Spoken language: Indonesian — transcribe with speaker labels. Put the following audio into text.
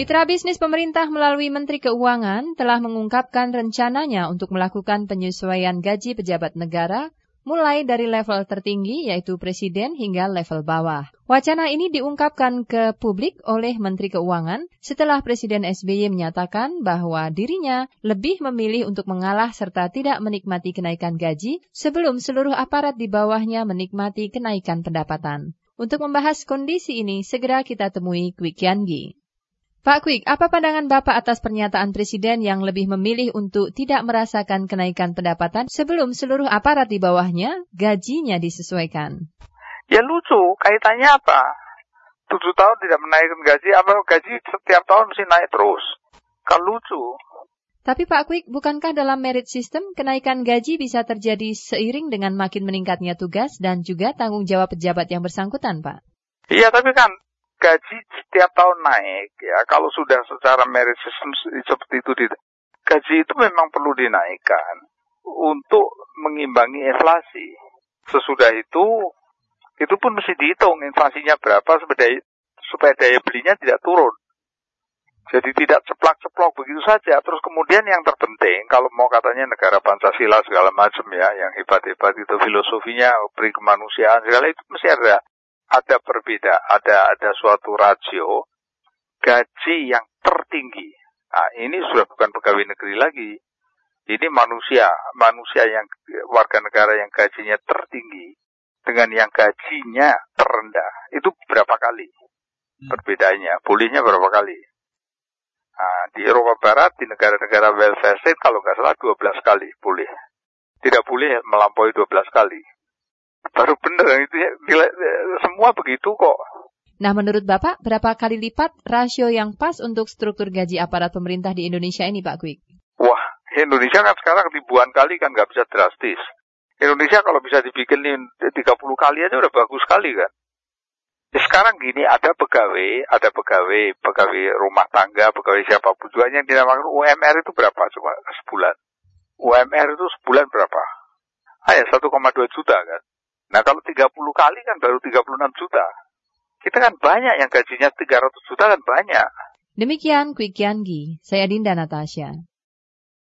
Speaker 1: Mitra bisnis pemerintah melalui Menteri Keuangan telah mengungkapkan rencananya untuk melakukan penyesuaian gaji pejabat negara mulai dari level tertinggi yaitu presiden hingga level bawah. Wacana ini diungkapkan ke publik oleh Menteri Keuangan setelah Presiden SBY menyatakan bahwa dirinya lebih memilih untuk mengalah serta tidak menikmati kenaikan gaji sebelum seluruh aparat di bawahnya menikmati kenaikan pendapatan. Untuk membahas kondisi ini, segera kita temui Kwik Yangi. Pak Kwik, apa pandangan Bapak atas pernyataan Presiden yang lebih memilih untuk tidak merasakan kenaikan pendapatan sebelum seluruh aparat di bawahnya gajinya disesuaikan?
Speaker 2: Ya lucu, kaitannya apa? Tujuh tahun tidak menaikkan gaji, apa gaji setiap tahun mesti naik terus? Kan lucu.
Speaker 1: Tapi Pak Kwik, bukankah dalam merit system kenaikan gaji bisa terjadi seiring dengan makin meningkatnya tugas dan juga tanggung jawab pejabat yang bersangkutan, Pak?
Speaker 2: Iya, tapi kan gaji setiap tahun naik ya. Kalau sudah secara merit system seperti itu gaji itu memang perlu dinaikkan untuk mengimbangi inflasi. Sesudah itu itu pun mesti dihitung inflasinya berapa supaya supaya daya belinya tidak turun. Jadi tidak ceplak-ceplok begitu saja. Terus kemudian yang terpenting kalau mau katanya negara Pancasila segala macam ya yang hebat-hebat itu filosofinya beri kemanusiaan segala itu mesti ada ada berbeda, ada ada suatu rasio gaji yang tertinggi. Nah, ini sudah bukan pegawai negeri lagi. Ini manusia, manusia yang warga negara yang gajinya tertinggi dengan yang gajinya terendah. Itu berapa kali perbedaannya? Bolehnya berapa kali? Nah, di Eropa Barat, di negara-negara welfare state, kalau nggak salah 12 kali boleh. Tidak boleh melampaui 12 kali baru bener itu ya semua begitu kok.
Speaker 1: Nah, menurut Bapak, berapa kali lipat rasio yang pas untuk struktur gaji aparat pemerintah di Indonesia ini, Pak Kwik?
Speaker 2: Wah, Indonesia kan sekarang ribuan kali kan nggak bisa drastis. Indonesia kalau bisa dibikin 30 kali aja udah bagus sekali kan. Ya, sekarang gini, ada pegawai, ada pegawai, pegawai rumah tangga, pegawai siapa pun juga yang dinamakan UMR itu berapa coba sebulan? UMR itu sebulan berapa? Ah ya, 1,2 juta kan. Nah kalau 30 kali kan baru 36 juta. Kita kan banyak yang gajinya 300 juta kan banyak.
Speaker 1: Demikian Quick Yangi, saya Dinda Natasha.